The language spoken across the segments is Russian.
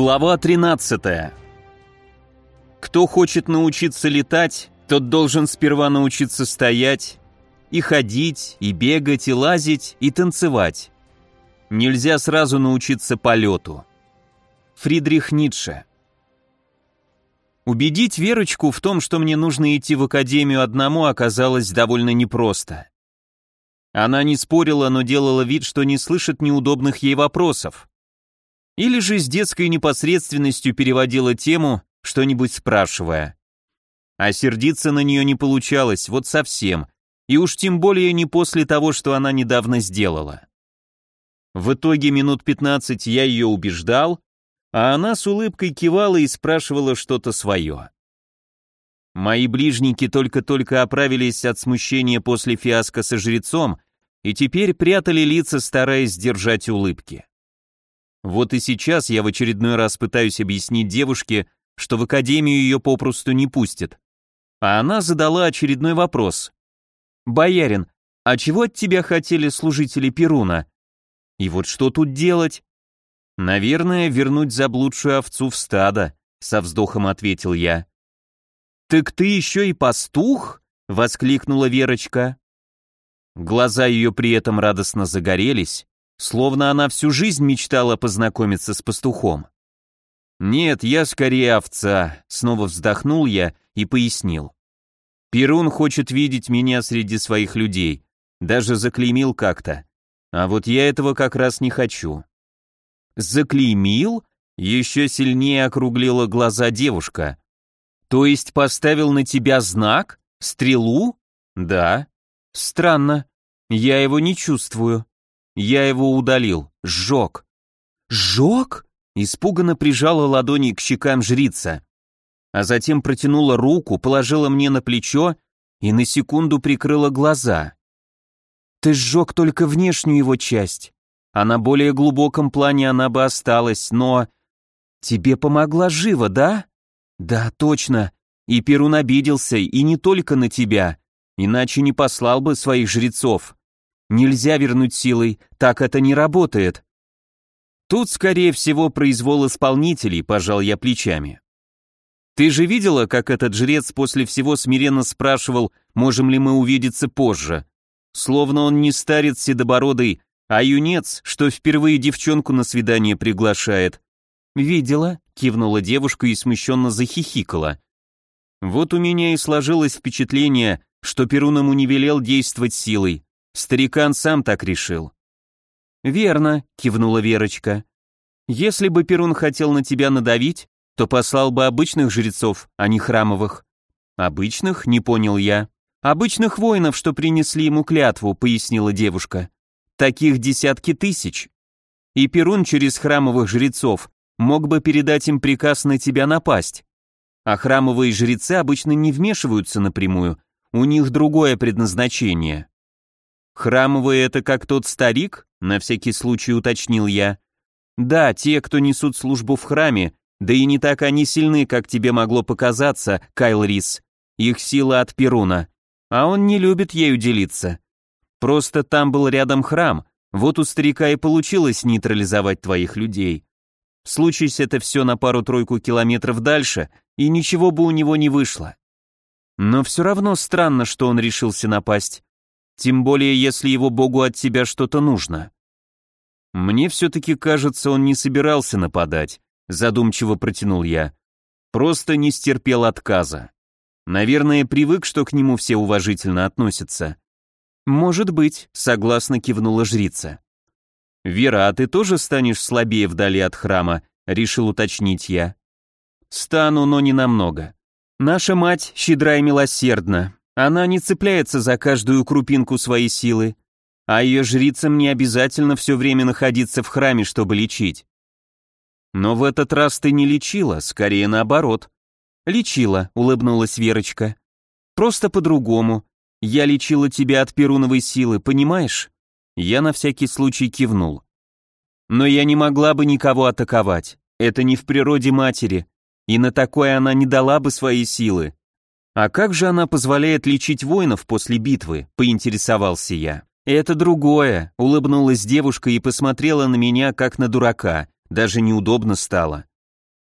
Глава 13. Кто хочет научиться летать, тот должен сперва научиться стоять, и ходить, и бегать, и лазить, и танцевать. Нельзя сразу научиться полету. Фридрих Ницше. Убедить Верочку в том, что мне нужно идти в академию одному, оказалось довольно непросто. Она не спорила, но делала вид, что не слышит неудобных ей вопросов. Или же с детской непосредственностью переводила тему, что-нибудь спрашивая. А сердиться на нее не получалось, вот совсем, и уж тем более не после того, что она недавно сделала. В итоге минут 15 я ее убеждал, а она с улыбкой кивала и спрашивала что-то свое. Мои ближники только-только оправились от смущения после фиаско со жрецом и теперь прятали лица, стараясь сдержать улыбки. Вот и сейчас я в очередной раз пытаюсь объяснить девушке, что в академию ее попросту не пустят. А она задала очередной вопрос. «Боярин, а чего от тебя хотели служители Перуна? И вот что тут делать?» «Наверное, вернуть заблудшую овцу в стадо», — со вздохом ответил я. «Так ты еще и пастух?» — воскликнула Верочка. Глаза ее при этом радостно загорелись, Словно она всю жизнь мечтала познакомиться с пастухом. «Нет, я скорее овца», — снова вздохнул я и пояснил. «Перун хочет видеть меня среди своих людей, даже заклеймил как-то. А вот я этого как раз не хочу». «Заклеймил?» — еще сильнее округлила глаза девушка. «То есть поставил на тебя знак? Стрелу?» «Да». «Странно. Я его не чувствую». Я его удалил, сжег. Сжег? Испуганно прижала ладони к щекам жрица, а затем протянула руку, положила мне на плечо и на секунду прикрыла глаза. Ты сжег только внешнюю его часть, а на более глубоком плане она бы осталась, но... Тебе помогла живо, да? Да, точно. И Перун обиделся, и не только на тебя, иначе не послал бы своих жрецов. Нельзя вернуть силой, так это не работает. Тут, скорее всего, произвол исполнителей, пожал я плечами. Ты же видела, как этот жрец после всего смиренно спрашивал, можем ли мы увидеться позже? Словно он не старец седобородый, а юнец, что впервые девчонку на свидание приглашает. «Видела», — кивнула девушка и смущенно захихикала. Вот у меня и сложилось впечатление, что Перун ему не велел действовать силой, Старикан сам так решил. Верно, кивнула Верочка. Если бы Перун хотел на тебя надавить, то послал бы обычных жрецов, а не храмовых. Обычных, не понял я. Обычных воинов, что принесли ему клятву, пояснила девушка. Таких десятки тысяч. И Перун через храмовых жрецов мог бы передать им приказ на тебя напасть. А храмовые жрецы обычно не вмешиваются напрямую, у них другое предназначение. «Храмовые это как тот старик?» — на всякий случай уточнил я. «Да, те, кто несут службу в храме, да и не так они сильны, как тебе могло показаться, Кайл Рис. Их сила от Перуна. А он не любит ею делиться. Просто там был рядом храм, вот у старика и получилось нейтрализовать твоих людей. Случись это все на пару-тройку километров дальше, и ничего бы у него не вышло. Но все равно странно, что он решился напасть. Тем более, если его богу от тебя что-то нужно. Мне все-таки кажется, он не собирался нападать, задумчиво протянул я. Просто не стерпел отказа. Наверное, привык, что к нему все уважительно относятся. Может быть, согласно кивнула жрица. Вера, а ты тоже станешь слабее вдали от храма, решил уточнить я. Стану, но не намного. Наша мать щедра и милосердна, она не цепляется за каждую крупинку своей силы, а ее жрицам не обязательно все время находиться в храме, чтобы лечить. Но в этот раз ты не лечила, скорее наоборот. Лечила, улыбнулась Верочка. Просто по-другому. Я лечила тебя от перуновой силы, понимаешь? Я на всякий случай кивнул. Но я не могла бы никого атаковать. Это не в природе матери. И на такое она не дала бы свои силы. «А как же она позволяет лечить воинов после битвы?» – поинтересовался я. «Это другое», – улыбнулась девушка и посмотрела на меня, как на дурака, даже неудобно стало.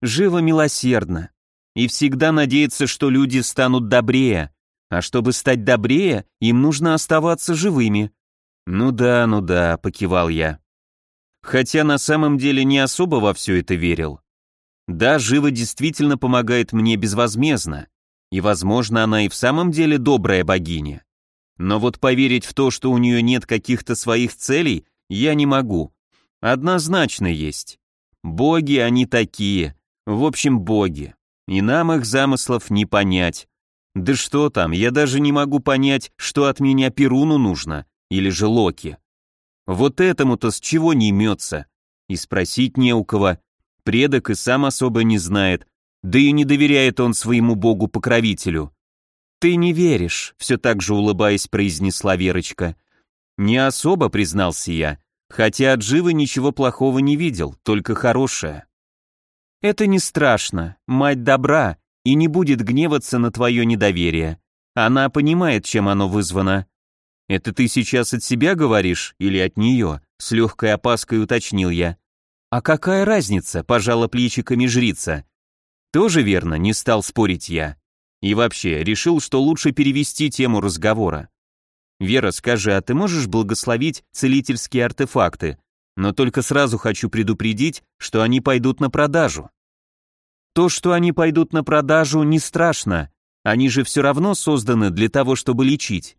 Живо милосердно. И всегда надеется, что люди станут добрее. А чтобы стать добрее, им нужно оставаться живыми. Ну да, ну да, покивал я. Хотя на самом деле не особо во все это верил. Да, Жива действительно помогает мне безвозмездно, и, возможно, она и в самом деле добрая богиня. Но вот поверить в то, что у нее нет каких-то своих целей, я не могу. Однозначно есть. Боги они такие, в общем, боги. И нам их замыслов не понять. Да что там, я даже не могу понять, что от меня Перуну нужно, или же Локи. Вот этому-то с чего не имется? И спросить не у кого. Предок и сам особо не знает, да и не доверяет он своему богу-покровителю. «Ты не веришь», — все так же улыбаясь произнесла Верочка. «Не особо», — признался я, хотя от Живы ничего плохого не видел, только хорошее. «Это не страшно, мать добра и не будет гневаться на твое недоверие. Она понимает, чем оно вызвано». «Это ты сейчас от себя говоришь или от нее?» — с легкой опаской уточнил я. «А какая разница?» — пожала плечиками жрица. «Тоже верно», — не стал спорить я. И вообще, решил, что лучше перевести тему разговора. «Вера, скажи, а ты можешь благословить целительские артефакты? Но только сразу хочу предупредить, что они пойдут на продажу». «То, что они пойдут на продажу, не страшно. Они же все равно созданы для того, чтобы лечить.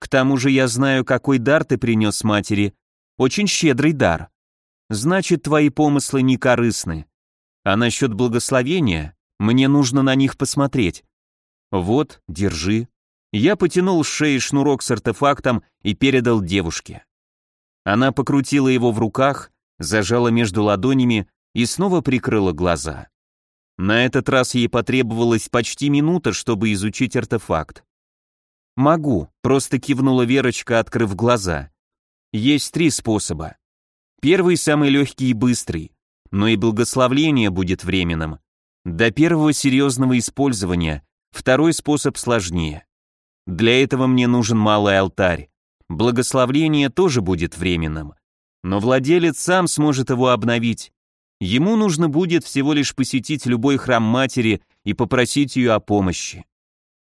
К тому же я знаю, какой дар ты принес матери. Очень щедрый дар. Значит, твои помыслы не корыстны. А насчет благословения, мне нужно на них посмотреть. Вот, держи. Я потянул с шеи шнурок с артефактом и передал девушке. Она покрутила его в руках, зажала между ладонями и снова прикрыла глаза. На этот раз ей потребовалось почти минута, чтобы изучить артефакт. «Могу», — просто кивнула Верочка, открыв глаза. «Есть три способа. Первый самый легкий и быстрый, но и благословление будет временным. До первого серьезного использования второй способ сложнее. Для этого мне нужен малый алтарь. Благословление тоже будет временным. Но владелец сам сможет его обновить. Ему нужно будет всего лишь посетить любой храм матери и попросить ее о помощи.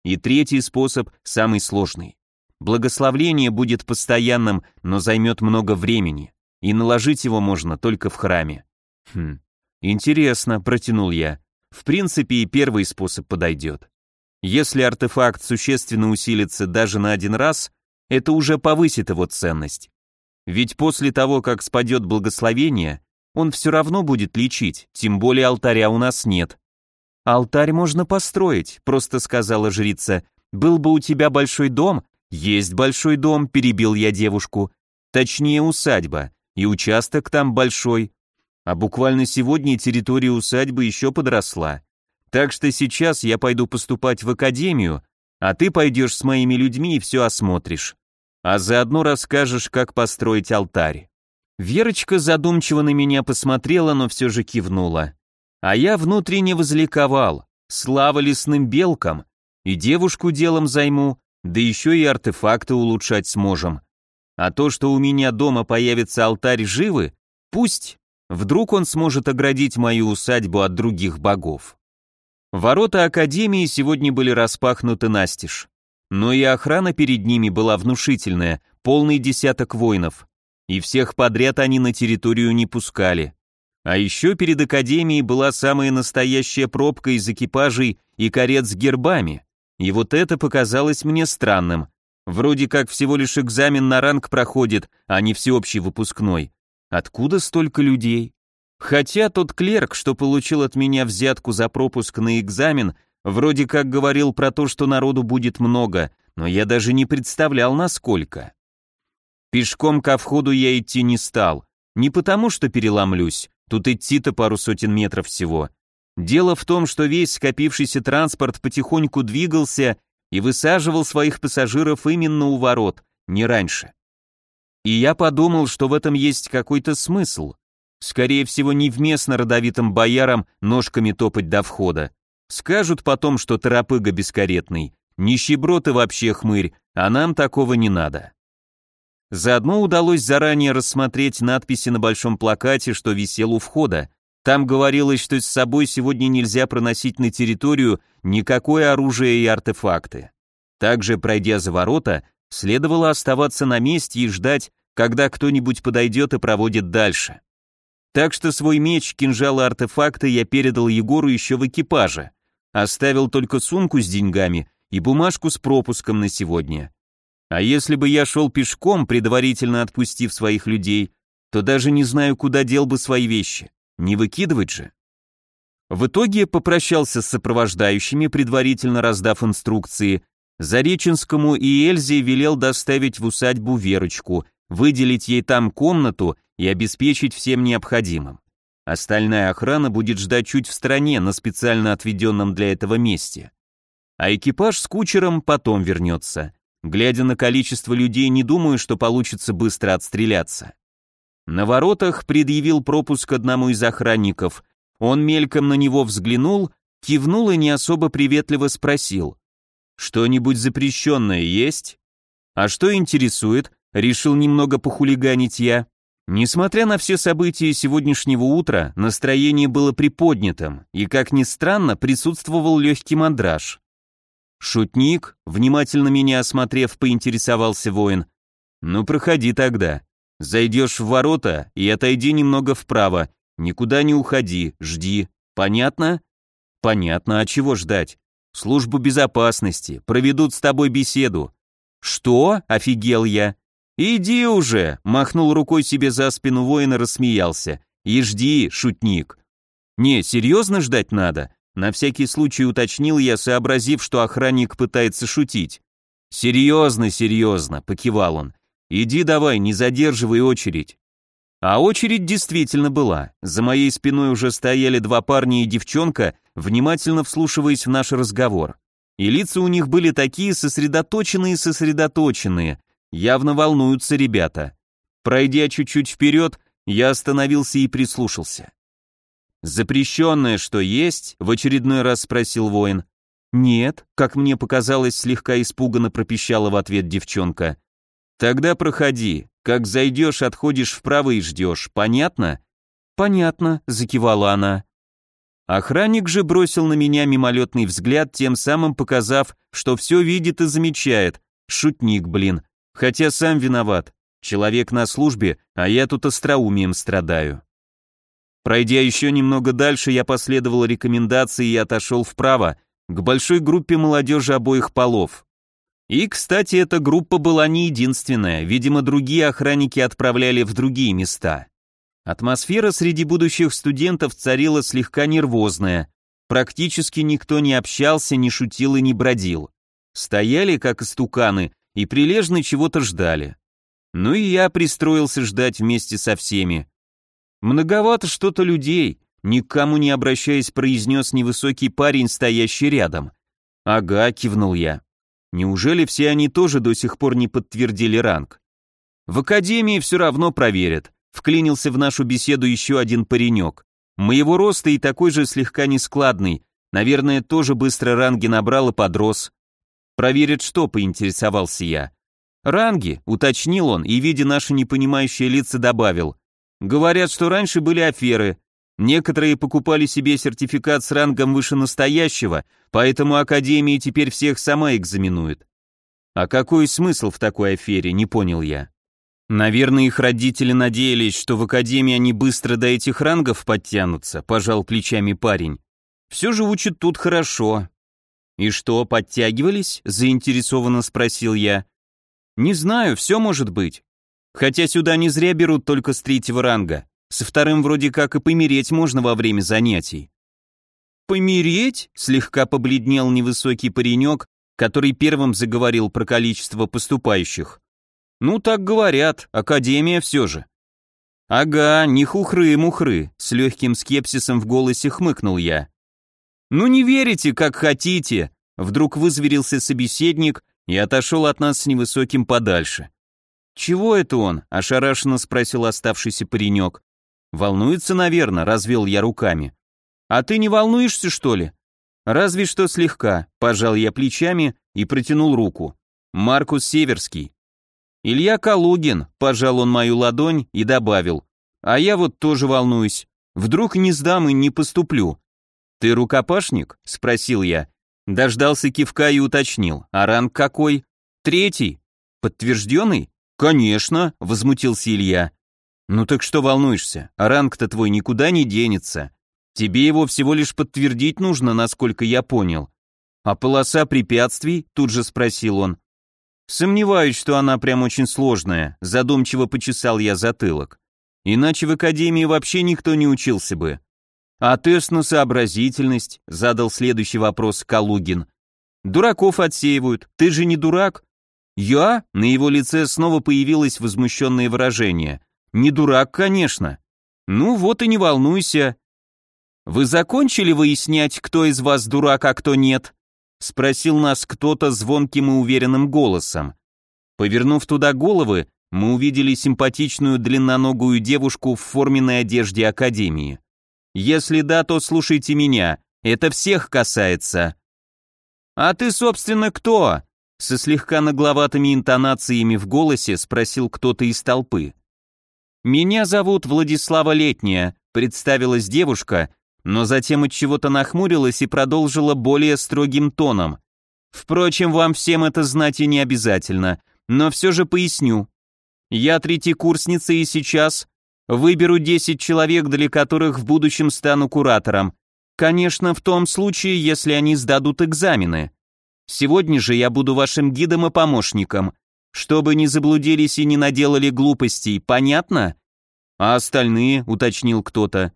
И третий способ самый сложный. Благословление будет постоянным, но займет много времени и наложить его можно только в храме. Хм, интересно, протянул я. В принципе, и первый способ подойдет. Если артефакт существенно усилится даже на один раз, это уже повысит его ценность. Ведь после того, как спадет благословение, он все равно будет лечить, тем более алтаря у нас нет. «Алтарь можно построить», — просто сказала жрица. «Был бы у тебя большой дом?» «Есть большой дом», — перебил я девушку. «Точнее, усадьба и участок там большой. А буквально сегодня территория усадьбы еще подросла. Так что сейчас я пойду поступать в академию, а ты пойдешь с моими людьми и все осмотришь. А заодно расскажешь, как построить алтарь. Верочка задумчиво на меня посмотрела, но все же кивнула. А я внутренне возликовал. Слава лесным белкам. И девушку делом займу, да еще и артефакты улучшать сможем. А то, что у меня дома появится алтарь живы, пусть. Вдруг он сможет оградить мою усадьбу от других богов. Ворота Академии сегодня были распахнуты настежь. Но и охрана перед ними была внушительная, полный десяток воинов. И всех подряд они на территорию не пускали. А еще перед Академией была самая настоящая пробка из экипажей и карет с гербами. И вот это показалось мне странным. Вроде как всего лишь экзамен на ранг проходит, а не всеобщий выпускной. Откуда столько людей? Хотя тот клерк, что получил от меня взятку за пропуск на экзамен, вроде как говорил про то, что народу будет много, но я даже не представлял, насколько. Пешком ко входу я идти не стал. Не потому, что переломлюсь, тут идти-то пару сотен метров всего. Дело в том, что весь скопившийся транспорт потихоньку двигался и высаживал своих пассажиров именно у ворот, не раньше. И я подумал, что в этом есть какой-то смысл. Скорее всего, невместно родовитым боярам ножками топать до входа. Скажут потом, что торопыга бескаретный, нищеброд и вообще хмырь, а нам такого не надо. Заодно удалось заранее рассмотреть надписи на большом плакате, что висел у входа. Там говорилось, что с собой сегодня нельзя проносить на территорию никакое оружие и артефакты. Также, пройдя за ворота, следовало оставаться на месте и ждать, когда кто-нибудь подойдет и проводит дальше. Так что свой меч, кинжал и артефакты я передал Егору еще в экипаже. Оставил только сумку с деньгами и бумажку с пропуском на сегодня. А если бы я шел пешком, предварительно отпустив своих людей, то даже не знаю, куда дел бы свои вещи. Не выкидывать же. В итоге попрощался с сопровождающими, предварительно раздав инструкции. Зареченскому и Эльзе велел доставить в усадьбу Верочку, выделить ей там комнату и обеспечить всем необходимым. Остальная охрана будет ждать чуть в стороне, на специально отведенном для этого месте. А экипаж с кучером потом вернется. Глядя на количество людей, не думаю, что получится быстро отстреляться. На воротах предъявил пропуск одному из охранников. Он мельком на него взглянул, кивнул и не особо приветливо спросил. «Что-нибудь запрещенное есть?» «А что интересует?» Решил немного похулиганить я. Несмотря на все события сегодняшнего утра, настроение было приподнятым, и, как ни странно, присутствовал легкий мандраж. «Шутник?» — внимательно меня осмотрев, поинтересовался воин. «Ну, проходи тогда. Зайдешь в ворота и отойди немного вправо. Никуда не уходи, жди. Понятно?» «Понятно, а чего ждать? Службу безопасности, проведут с тобой беседу». «Что?» — офигел я. «Иди уже!» — махнул рукой себе за спину воина, рассмеялся. «И жди, шутник!» «Не, серьезно ждать надо?» На всякий случай уточнил я, сообразив, что охранник пытается шутить. «Серьезно, серьезно», — покивал он. «Иди давай, не задерживай очередь». А очередь действительно была. За моей спиной уже стояли два парня и девчонка, внимательно вслушиваясь в наш разговор. И лица у них были такие сосредоточенные-сосредоточенные, Явно волнуются ребята. Пройдя чуть-чуть вперед, я остановился и прислушался. «Запрещенное что есть?» — в очередной раз спросил воин. «Нет», — как мне показалось, слегка испуганно пропищала в ответ девчонка. «Тогда проходи. Как зайдешь, отходишь вправо и ждешь. Понятно?» «Понятно», — закивала она. Охранник же бросил на меня мимолетный взгляд, тем самым показав, что все видит и замечает. Шутник, блин. Хотя сам виноват. Человек на службе, а я тут остроумием страдаю. Пройдя еще немного дальше, я последовал рекомендации и отошел вправо, к большой группе молодежи обоих полов. И, кстати, эта группа была не единственная, видимо, другие охранники отправляли в другие места. Атмосфера среди будущих студентов царила слегка нервозная, практически никто не общался, не шутил и не бродил. Стояли, как истуканы, и прилежно чего-то ждали. Ну и я пристроился ждать вместе со всеми. Многовато что-то людей, никому не обращаясь, произнес невысокий парень, стоящий рядом. Ага, кивнул я. Неужели все они тоже до сих пор не подтвердили ранг? В академии все равно проверят. Вклинился в нашу беседу еще один паренек. Моего роста и такой же слегка нескладный. Наверное, тоже быстро ранги набрал и подрос. «Проверят что?» — поинтересовался я. «Ранги», — уточнил он и, видя наши непонимающие лица, добавил. «Говорят, что раньше были аферы. Некоторые покупали себе сертификат с рангом выше настоящего, поэтому Академия теперь всех сама экзаменует». «А какой смысл в такой афере?» — не понял я. «Наверное, их родители надеялись, что в Академии они быстро до этих рангов подтянутся», — пожал плечами парень. «Все же учат тут хорошо, «И что, подтягивались?» – заинтересованно спросил я. «Не знаю, все может быть. Хотя сюда не зря берут только с третьего ранга. Со вторым вроде как и помереть можно во время занятий». «Помереть?» – слегка побледнел невысокий паренек, который первым заговорил про количество поступающих. «Ну, так говорят, академия все же». «Ага, не хухры-мухры», с легким скепсисом в голосе хмыкнул я. «Ну не верите, как хотите!» Вдруг вызверился собеседник и отошел от нас с невысоким подальше. «Чего это он?» – ошарашенно спросил оставшийся паренек. «Волнуется, наверное», – развел я руками. «А ты не волнуешься, что ли?» «Разве что слегка», – пожал я плечами и протянул руку. «Маркус Северский». «Илья Калугин», – пожал он мою ладонь и добавил. «А я вот тоже волнуюсь. Вдруг не сдам и не поступлю. Ты рукопашник? Спросил я. Дождался кивка и уточнил. А ранг какой? Третий. Подтвержденный? Конечно, возмутился Илья. Ну так что волнуешься? Ранг-то твой никуда не денется. Тебе его всего лишь подтвердить нужно, насколько я понял. А полоса препятствий? Тут же спросил он. Сомневаюсь, что она прям очень сложная, задумчиво почесал я затылок. Иначе в академии вообще никто не учился бы. А тест на сообразительность, задал следующий вопрос Калугин. Дураков отсеивают, ты же не дурак? Я? На его лице снова появилось возмущенное выражение. Не дурак, конечно. Ну вот и не волнуйся. Вы закончили выяснять, кто из вас дурак, а кто нет? Спросил нас кто-то звонким и уверенным голосом. Повернув туда головы, мы увидели симпатичную длинноногую девушку в форменной одежде Академии. Если да, то слушайте меня, это всех касается. А ты, собственно, кто? Со слегка нагловатыми интонациями в голосе спросил кто-то из толпы. Меня зовут Владислава Летняя, представилась девушка, но затем от чего-то нахмурилась и продолжила более строгим тоном. Впрочем, вам всем это знать и не обязательно, но все же поясню. Я третьекурсница и сейчас выберу 10 человек, для которых в будущем стану куратором. Конечно, в том случае, если они сдадут экзамены. Сегодня же я буду вашим гидом и помощником, чтобы не заблудились и не наделали глупостей, понятно? А остальные, уточнил кто-то.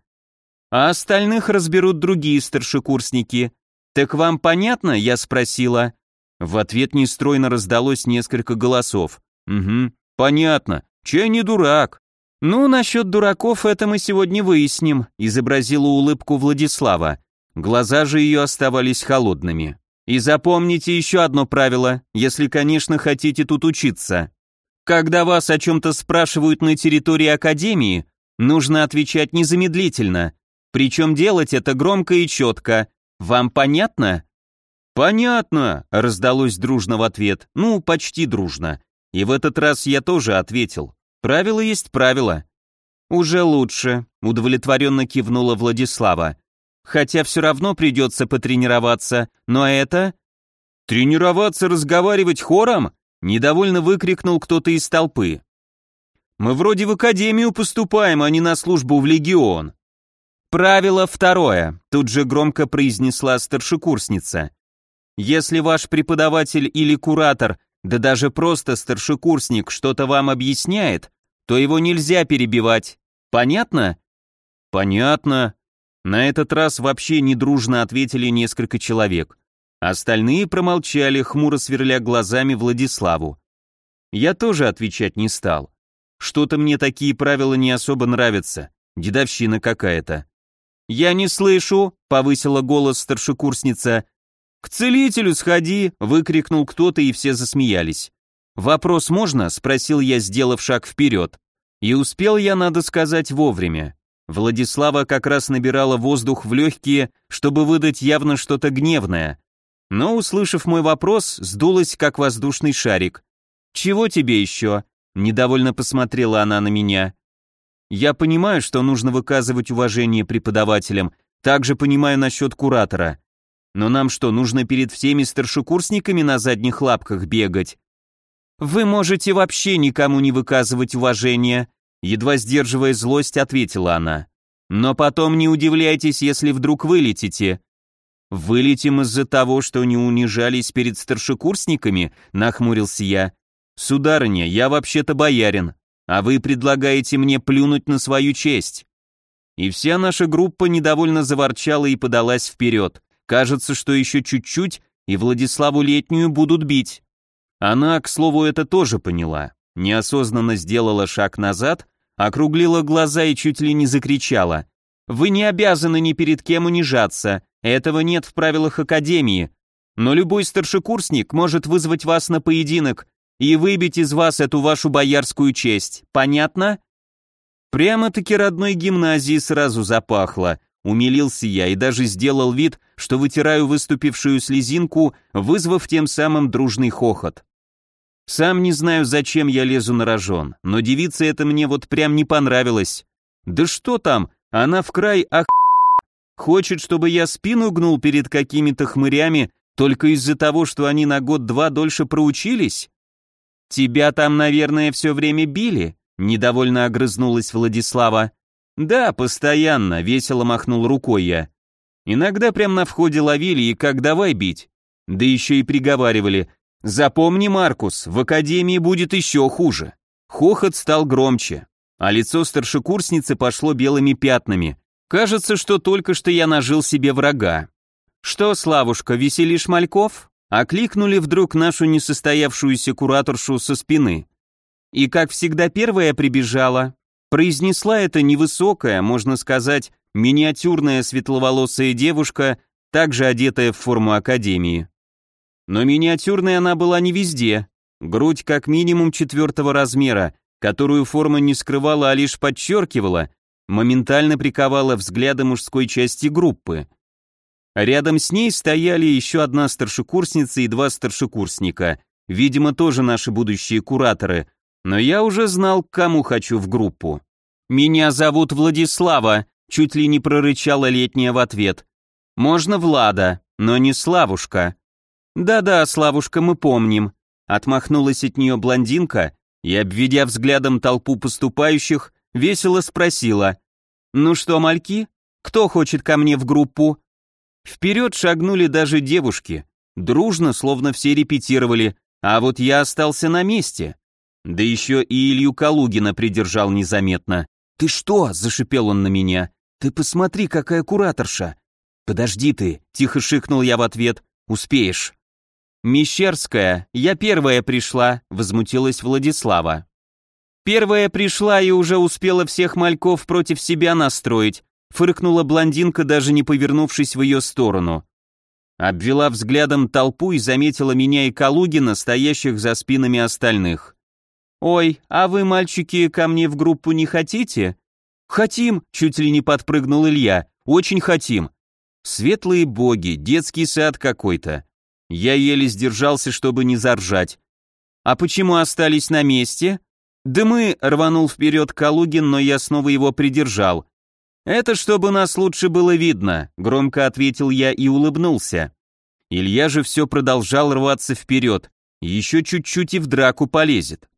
А остальных разберут другие старшекурсники. Так вам понятно, я спросила. В ответ нестройно раздалось несколько голосов. Угу, понятно. Чей не дурак? Ну, насчет дураков это мы сегодня выясним, изобразила улыбку Владислава. Глаза же ее оставались холодными. И запомните еще одно правило, если, конечно, хотите тут учиться. Когда вас о чем-то спрашивают на территории Академии, нужно отвечать незамедлительно, причем делать это громко и четко. Вам понятно? Понятно, раздалось дружно в ответ. Ну, почти дружно. И в этот раз я тоже ответил. Правило есть правило. Уже лучше, удовлетворенно кивнула Владислава. Хотя все равно придется потренироваться, но это... Тренироваться разговаривать хором? Недовольно выкрикнул кто-то из толпы. Мы вроде в академию поступаем, а не на службу в легион. Правило второе, тут же громко произнесла старшекурсница. Если ваш преподаватель или куратор, да даже просто старшекурсник что-то вам объясняет, то его нельзя перебивать. Понятно? Понятно. На этот раз вообще недружно ответили несколько человек. Остальные промолчали, хмуро сверля глазами Владиславу. Я тоже отвечать не стал. Что-то мне такие правила не особо нравятся. Дедовщина какая-то. «Я не слышу», — повысила голос старшекурсница. «К целителю сходи», — выкрикнул кто-то, и все засмеялись. «Вопрос можно?» — спросил я, сделав шаг вперед. И успел я, надо сказать, вовремя. Владислава как раз набирала воздух в легкие, чтобы выдать явно что-то гневное. Но, услышав мой вопрос, сдулась, как воздушный шарик. «Чего тебе еще?» — недовольно посмотрела она на меня. Я понимаю, что нужно выказывать уважение преподавателям, также понимаю насчет куратора. Но нам что, нужно перед всеми старшекурсниками на задних лапках бегать? Вы можете вообще никому не выказывать уважения, едва сдерживая злость, ответила она. Но потом не удивляйтесь, если вдруг вылетите. Вылетим из-за того, что не унижались перед старшекурсниками, нахмурился я. Сударыня, я вообще-то боярин, а вы предлагаете мне плюнуть на свою честь. И вся наша группа недовольно заворчала и подалась вперед. Кажется, что еще чуть-чуть, и Владиславу Летнюю будут бить. Она, к слову, это тоже поняла. Неосознанно сделала шаг назад, округлила глаза и чуть ли не закричала. «Вы не обязаны ни перед кем унижаться, этого нет в правилах Академии. Но любой старшекурсник может вызвать вас на поединок, и выбить из вас эту вашу боярскую честь. Понятно? Прямо-таки родной гимназии сразу запахло. Умилился я и даже сделал вид, что вытираю выступившую слезинку, вызвав тем самым дружный хохот. Сам не знаю, зачем я лезу на рожон, но девица это мне вот прям не понравилась. Да что там, Она в край ах... Хочет, чтобы я спину гнул перед какими-то хмырями только из-за того, что они на год-два дольше проучились? Тебя там, наверное, все время били? Недовольно огрызнулась Владислава. Да, постоянно, весело махнул рукой я. Иногда прям на входе ловили и как давай бить. Да еще и приговаривали. Запомни, Маркус, в академии будет еще хуже. Хохот стал громче, а лицо старшекурсницы пошло белыми пятнами. Кажется, что только что я нажил себе врага. «Что, Славушка, веселишь мальков?» Окликнули вдруг нашу несостоявшуюся кураторшу со спины. И, как всегда, первая прибежала. Произнесла это невысокая, можно сказать, миниатюрная светловолосая девушка, также одетая в форму академии. Но миниатюрной она была не везде. Грудь как минимум четвертого размера, которую форма не скрывала, а лишь подчеркивала, моментально приковала взгляды мужской части группы. Рядом с ней стояли еще одна старшекурсница и два старшекурсника, видимо, тоже наши будущие кураторы, но я уже знал, к кому хочу в группу. «Меня зовут Владислава», чуть ли не прорычала летняя в ответ. «Можно Влада, но не Славушка». «Да-да, Славушка, мы помним», отмахнулась от нее блондинка и, обведя взглядом толпу поступающих, весело спросила. «Ну что, мальки, кто хочет ко мне в группу?» Вперед шагнули даже девушки, дружно, словно все репетировали, а вот я остался на месте. Да еще и Илью Калугина придержал незаметно. «Ты что?» – зашипел он на меня. «Ты посмотри, какая кураторша!» «Подожди ты!» – тихо шикнул я в ответ. «Успеешь!» «Мещерская, я первая пришла», — возмутилась Владислава. «Первая пришла и уже успела всех мальков против себя настроить», фыркнула блондинка, даже не повернувшись в ее сторону. Обвела взглядом толпу и заметила меня и Калугина, стоящих за спинами остальных. «Ой, а вы, мальчики, ко мне в группу не хотите?» «Хотим», — чуть ли не подпрыгнул Илья, «очень хотим». «Светлые боги, детский сад какой-то». Я еле сдержался, чтобы не заржать. «А почему остались на месте?» «Да мы», — рванул вперед Калугин, но я снова его придержал. «Это чтобы нас лучше было видно», — громко ответил я и улыбнулся. Илья же все продолжал рваться вперед, еще чуть-чуть и в драку полезет.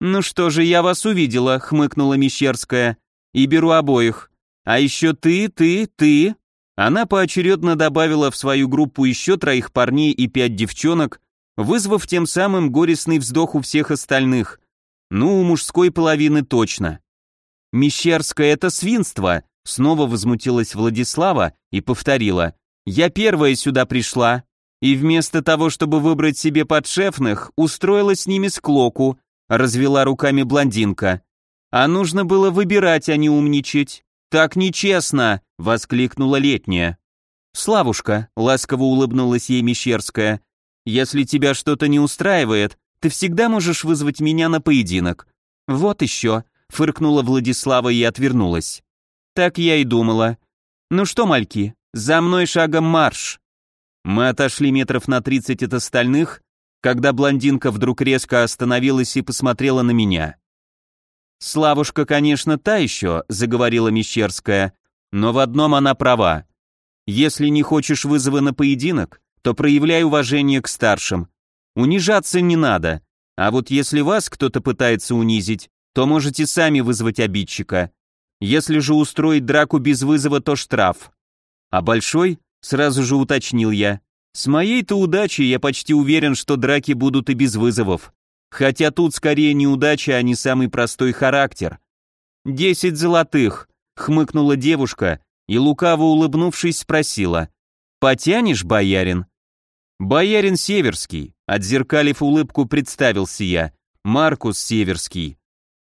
«Ну что же, я вас увидела», — хмыкнула Мещерская, — «и беру обоих. А еще ты, ты, ты...» Она поочередно добавила в свою группу еще троих парней и пять девчонок, вызвав тем самым горестный вздох у всех остальных. Ну, у мужской половины точно. «Мещерское — это свинство!» Снова возмутилась Владислава и повторила. «Я первая сюда пришла, и вместо того, чтобы выбрать себе подшефных, устроила с ними склоку», развела руками блондинка. «А нужно было выбирать, а не умничать. Так нечестно!» — воскликнула летняя. «Славушка», — ласково улыбнулась ей Мещерская, «если тебя что-то не устраивает, ты всегда можешь вызвать меня на поединок». «Вот еще», — фыркнула Владислава и отвернулась. «Так я и думала. Ну что, мальки, за мной шагом марш». Мы отошли метров на тридцать от остальных, когда блондинка вдруг резко остановилась и посмотрела на меня. «Славушка, конечно, та еще», — заговорила Мещерская, «но в одном она права. Если не хочешь вызова на поединок, то проявляй уважение к старшим. Унижаться не надо, а вот если вас кто-то пытается унизить, то можете сами вызвать обидчика. Если же устроить драку без вызова, то штраф. А большой, сразу же уточнил я, с моей-то удачей я почти уверен, что драки будут и без вызовов. Хотя тут скорее неудача, а не самый простой характер. «Десять золотых», — хмыкнула девушка и, лукаво улыбнувшись, спросила. «Потянешь, боярин?» «Боярин Северский», — отзеркалив улыбку, представился я. «Маркус Северский».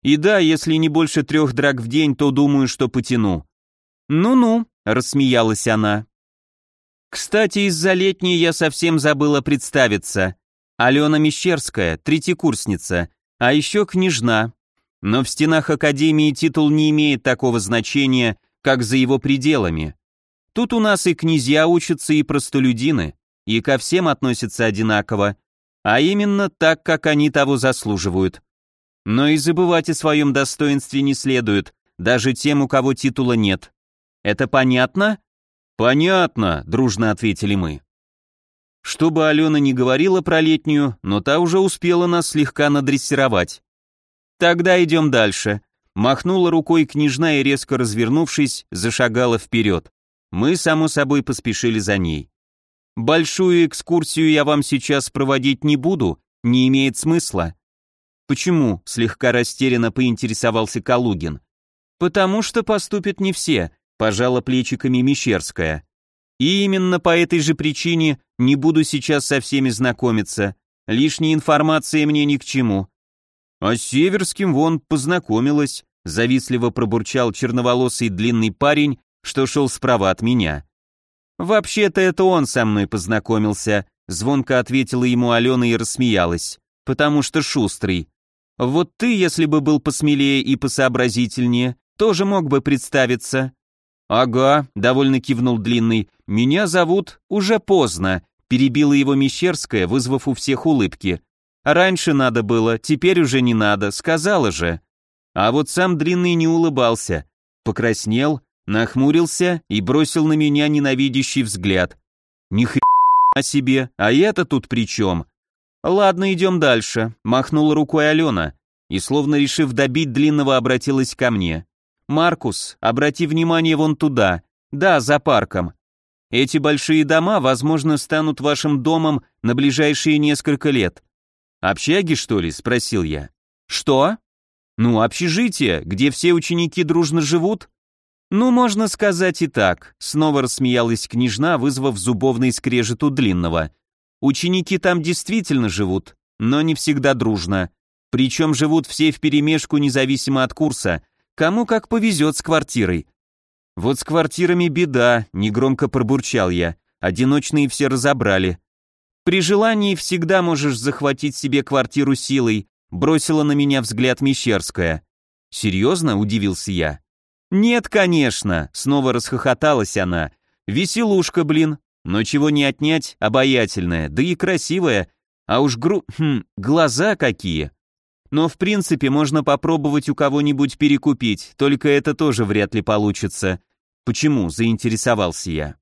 «И да, если не больше трех драк в день, то думаю, что потяну». «Ну-ну», — рассмеялась она. «Кстати, из-за летней я совсем забыла представиться. Алена Мещерская, третьекурсница, а еще княжна. Но в стенах Академии титул не имеет такого значения, как за его пределами. Тут у нас и князья учатся, и простолюдины, и ко всем относятся одинаково, а именно так, как они того заслуживают. Но и забывать о своем достоинстве не следует, даже тем, у кого титула нет. Это понятно?» «Понятно», — дружно ответили мы. Что бы Алена не говорила про летнюю, но та уже успела нас слегка надрессировать. «Тогда идем дальше», — махнула рукой княжна и, резко развернувшись, зашагала вперед. Мы, само собой, поспешили за ней. «Большую экскурсию я вам сейчас проводить не буду, не имеет смысла». «Почему?» — слегка растерянно поинтересовался Калугин. «Потому что поступят не все», — пожала плечиками Мещерская. И именно по этой же причине не буду сейчас со всеми знакомиться. Лишняя информация мне ни к чему. А с Северским вон познакомилась, завистливо пробурчал черноволосый длинный парень, что шел справа от меня. Вообще-то это он со мной познакомился, звонко ответила ему Алена и рассмеялась, потому что шустрый. Вот ты, если бы был посмелее и посообразительнее, тоже мог бы представиться. «Ага», — довольно кивнул Длинный, — «меня зовут уже поздно», — перебила его Мещерская, вызвав у всех улыбки. «Раньше надо было, теперь уже не надо, сказала же». А вот сам Длинный не улыбался, покраснел, нахмурился и бросил на меня ненавидящий взгляд. «Ни хрена себе, а я-то тут при чем?» «Ладно, идем дальше», — махнула рукой Алена, и, словно решив добить Длинного, обратилась ко мне. «Маркус, обрати внимание вон туда, да, за парком. Эти большие дома, возможно, станут вашим домом на ближайшие несколько лет». «Общаги, что ли?» — спросил я. «Что?» «Ну, общежитие, где все ученики дружно живут?» «Ну, можно сказать и так», — снова рассмеялась княжна, вызвав зубовный скрежет у длинного. «Ученики там действительно живут, но не всегда дружно. Причем живут все вперемешку независимо от курса, Кому как повезет с квартирой. Вот с квартирами беда, негромко пробурчал я. Одиночные все разобрали. При желании всегда можешь захватить себе квартиру силой, бросила на меня взгляд Мещерская. Серьезно? удивился я. Нет, конечно, снова расхохоталась она. Веселушка, блин. Но чего не отнять, обаятельная, да и красивая. А уж гру... Хм, глаза какие. Но в принципе можно попробовать у кого-нибудь перекупить, только это тоже вряд ли получится. Почему, заинтересовался я.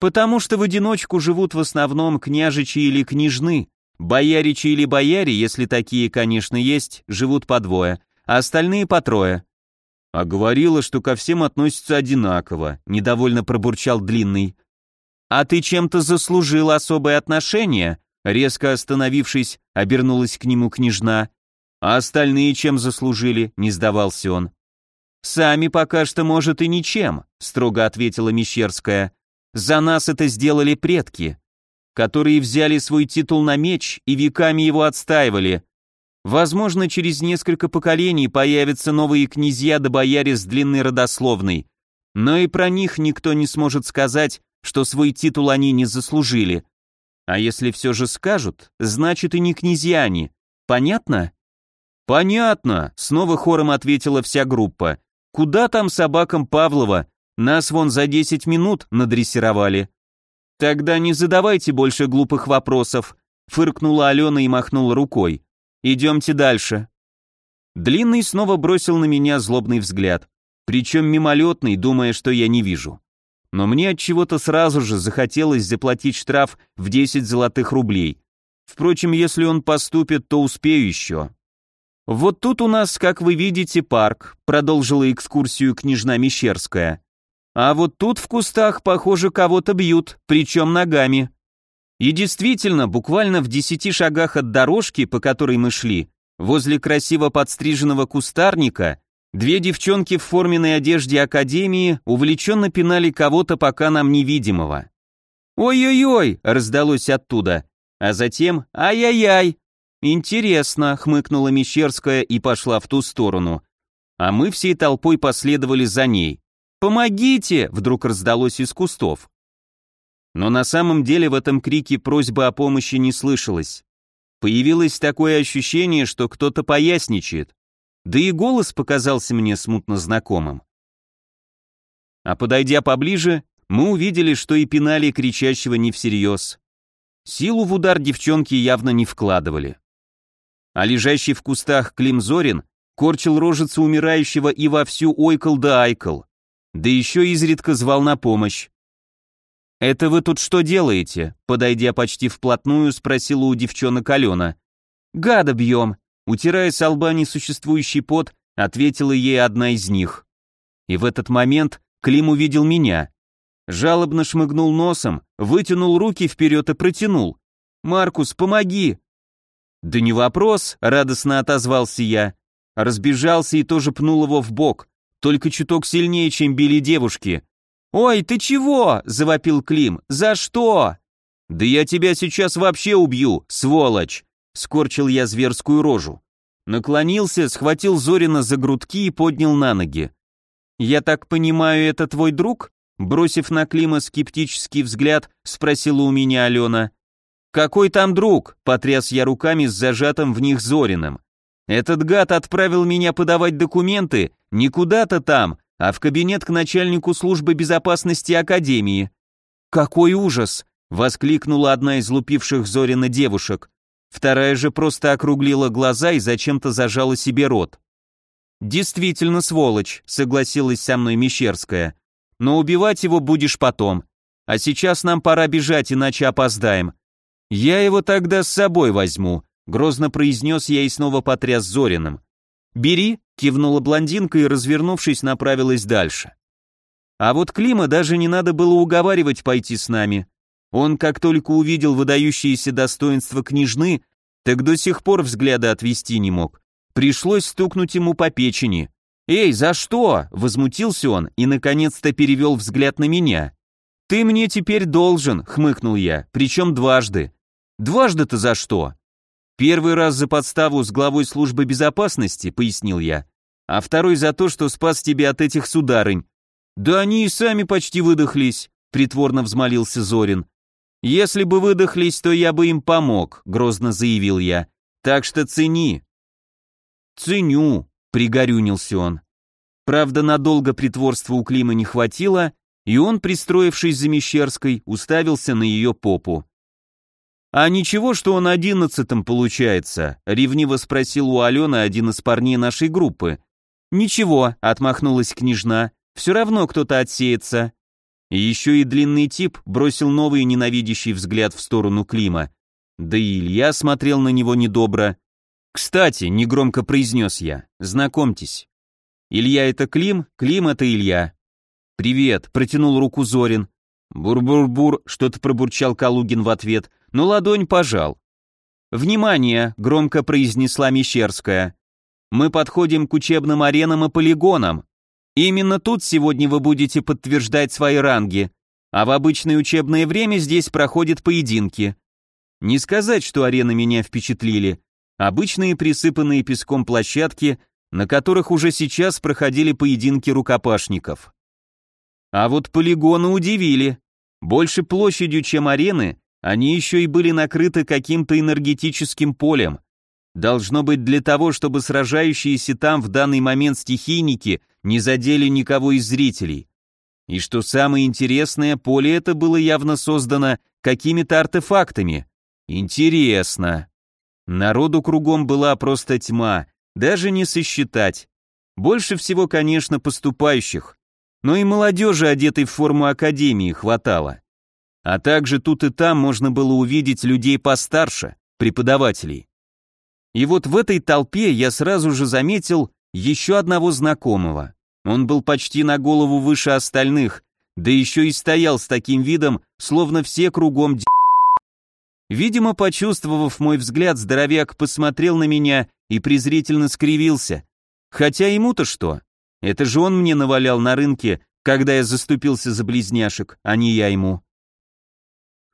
Потому что в одиночку живут в основном княжичи или княжны, бояричи или бояре, если такие, конечно, есть, живут по двое, а остальные по трое. А говорила, что ко всем относятся одинаково, недовольно пробурчал длинный. А ты чем-то заслужил особое отношение? Резко остановившись, обернулась к нему княжна. А остальные чем заслужили, не сдавался он. Сами пока что, может, и ничем, строго ответила Мещерская. За нас это сделали предки, которые взяли свой титул на меч и веками его отстаивали. Возможно, через несколько поколений появятся новые князья да бояре с длинной родословной, но и про них никто не сможет сказать, что свой титул они не заслужили. А если все же скажут, значит и не князьяне. Понятно? «Понятно», — снова хором ответила вся группа. «Куда там собакам Павлова? Нас вон за 10 минут надрессировали». «Тогда не задавайте больше глупых вопросов», — фыркнула Алена и махнула рукой. «Идемте дальше». Длинный снова бросил на меня злобный взгляд, причем мимолетный, думая, что я не вижу. Но мне от чего-то сразу же захотелось заплатить штраф в 10 золотых рублей. Впрочем, если он поступит, то успею еще. «Вот тут у нас, как вы видите, парк», — продолжила экскурсию княжна Мещерская. «А вот тут в кустах, похоже, кого-то бьют, причем ногами». И действительно, буквально в десяти шагах от дорожки, по которой мы шли, возле красиво подстриженного кустарника, две девчонки в форменной одежде академии увлеченно пинали кого-то пока нам невидимого. «Ой-ой-ой!» — раздалось оттуда, а затем «Ай-яй-яй!» «Интересно», — хмыкнула Мещерская и пошла в ту сторону. А мы всей толпой последовали за ней. «Помогите!» — вдруг раздалось из кустов. Но на самом деле в этом крике просьбы о помощи не слышалось. Появилось такое ощущение, что кто-то поясничает. Да и голос показался мне смутно знакомым. А подойдя поближе, мы увидели, что и пинали кричащего не всерьез. Силу в удар девчонки явно не вкладывали а лежащий в кустах Клим Зорин корчил рожицу умирающего и вовсю ойкал да айкал. да еще изредка звал на помощь. «Это вы тут что делаете?» Подойдя почти вплотную, спросила у девчонок Алена. «Гада бьем!» Утирая с лба несуществующий пот, ответила ей одна из них. И в этот момент Клим увидел меня. Жалобно шмыгнул носом, вытянул руки вперед и протянул. «Маркус, помоги!» «Да не вопрос», — радостно отозвался я. Разбежался и тоже пнул его в бок, только чуток сильнее, чем били девушки. «Ой, ты чего?» — завопил Клим. «За что?» «Да я тебя сейчас вообще убью, сволочь!» — скорчил я зверскую рожу. Наклонился, схватил Зорина за грудки и поднял на ноги. «Я так понимаю, это твой друг?» Бросив на Клима скептический взгляд, спросила у меня Алена. «Какой там друг?» — потряс я руками с зажатым в них Зориным. «Этот гад отправил меня подавать документы не куда-то там, а в кабинет к начальнику службы безопасности Академии». «Какой ужас!» — воскликнула одна из лупивших Зорина девушек. Вторая же просто округлила глаза и зачем-то зажала себе рот. «Действительно сволочь», — согласилась со мной Мещерская. «Но убивать его будешь потом. А сейчас нам пора бежать, иначе опоздаем. «Я его тогда с собой возьму», — грозно произнес я и снова потряс Зориным. «Бери», — кивнула блондинка и, развернувшись, направилась дальше. А вот Клима даже не надо было уговаривать пойти с нами. Он, как только увидел выдающиеся достоинства княжны, так до сих пор взгляда отвести не мог. Пришлось стукнуть ему по печени. «Эй, за что?» — возмутился он и, наконец-то, перевел взгляд на меня. «Ты мне теперь должен», — хмыкнул я, — «причем дважды. Дважды-то за что? Первый раз за подставу с главой службы безопасности, пояснил я, а второй за то, что спас тебя от этих сударынь. Да они и сами почти выдохлись, притворно взмолился Зорин. Если бы выдохлись, то я бы им помог, грозно заявил я. Так что цени. Ценю, пригорюнился он. Правда, надолго притворства у Клима не хватило, и он, пристроившись за Мещерской, уставился на ее попу. «А ничего, что он одиннадцатым получается?» — ревниво спросил у Алены один из парней нашей группы. «Ничего», — отмахнулась княжна, — «все равно кто-то отсеется». И еще и длинный тип бросил новый ненавидящий взгляд в сторону Клима. Да и Илья смотрел на него недобро. «Кстати», — негромко произнес я, — «знакомьтесь». «Илья — это Клим, Клим — это Илья». «Привет», — протянул руку Зорин. «Бур-бур-бур», — что-то пробурчал Калугин в ответ, но ладонь пожал. «Внимание!» — громко произнесла Мещерская. «Мы подходим к учебным аренам и полигонам. Именно тут сегодня вы будете подтверждать свои ранги, а в обычное учебное время здесь проходят поединки. Не сказать, что арены меня впечатлили. Обычные присыпанные песком площадки, на которых уже сейчас проходили поединки рукопашников. А вот полигоны удивили. Больше площадью, чем арены, они еще и были накрыты каким-то энергетическим полем. Должно быть для того, чтобы сражающиеся там в данный момент стихийники не задели никого из зрителей. И что самое интересное, поле это было явно создано какими-то артефактами. Интересно. Народу кругом была просто тьма, даже не сосчитать. Больше всего, конечно, поступающих. Но и молодежи, одетой в форму академии, хватало. А также тут и там можно было увидеть людей постарше, преподавателей. И вот в этой толпе я сразу же заметил еще одного знакомого. Он был почти на голову выше остальных, да еще и стоял с таким видом, словно все кругом. Видимо, почувствовав мой взгляд, здоровяк посмотрел на меня и презрительно скривился. Хотя ему-то что? Это же он мне навалял на рынке, когда я заступился за близняшек, а не я ему.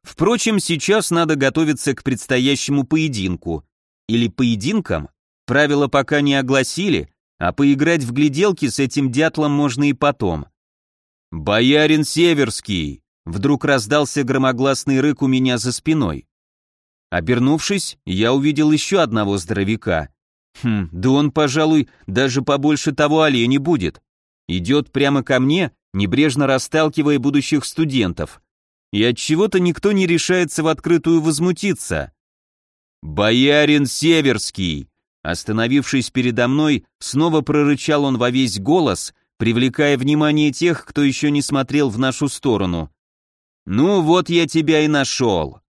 Впрочем, сейчас надо готовиться к предстоящему поединку. Или поединкам. Правила пока не огласили, а поиграть в гляделки с этим дятлом можно и потом. «Боярин Северский!» Вдруг раздался громогласный рык у меня за спиной. Обернувшись, я увидел еще одного здоровяка. Хм, да он, пожалуй, даже побольше того оленя будет. Идет прямо ко мне, небрежно расталкивая будущих студентов и от чего-то никто не решается в открытую возмутиться. Боярин Северский, остановившись передо мной, снова прорычал он во весь голос, привлекая внимание тех, кто еще не смотрел в нашу сторону. «Ну вот я тебя и нашел».